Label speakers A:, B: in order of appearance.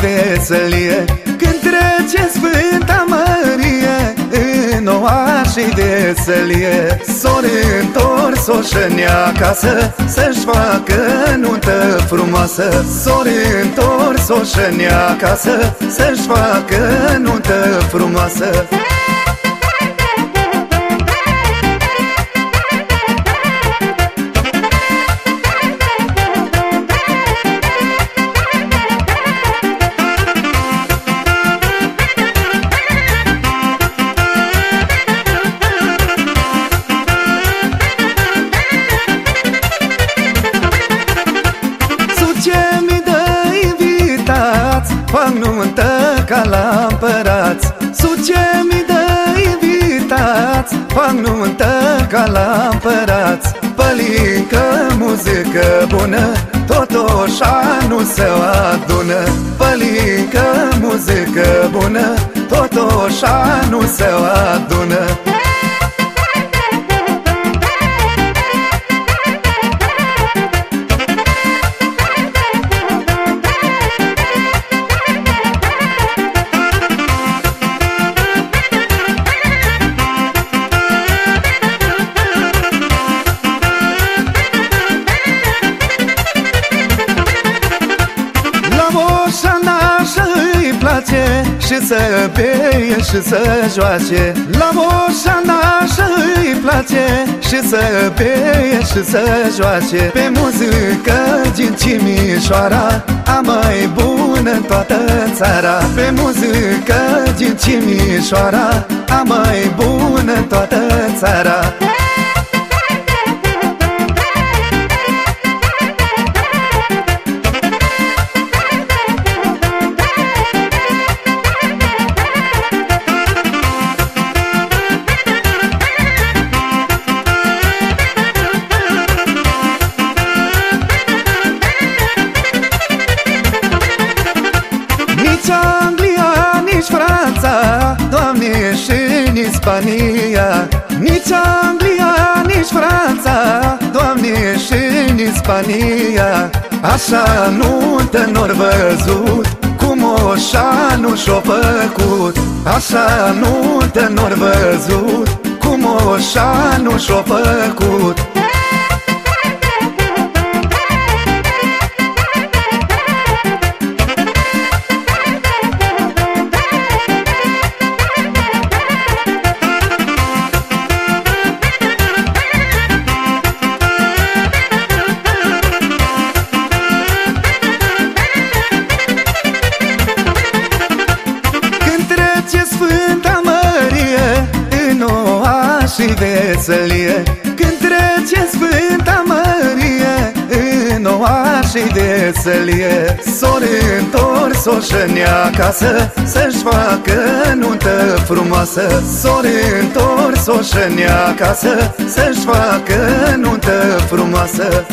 A: veselie. Când trece Sfânta Mărie În oașii de veselie S-or întors o șănea acasă Să-și facă nuntă frumoasă. S-or întors o șănea acasă Să-și facă nuntă frumoasă. Fac Fac nuntă ca la împărați Pălincă, muzică bună Totoșa nu se adună. Pălincă, muzică bună Totoșa nu se adună Și să beie și să joace. La moșa nașă îi place Și să beie și să joace. Pe muzică din Cimișoara A mai bună în toată țara. Pe muzică din Cimișoara A mai bună în toată țara nici Spania. Nici Anglia, nici Franța Doamne, și nici Spania. Așa nu te nor văzut Cum oșa nu și-o făcut. Așa nu te nor văzut Cum oșa nu și-o făcut veselie. Când trece Sfânta Mărie În oa și veselie S-or întors o șănea acasă Să-și facă nuntă frumoasă. S-or întors o șănea acasă Să-și facă nuntă frumoasă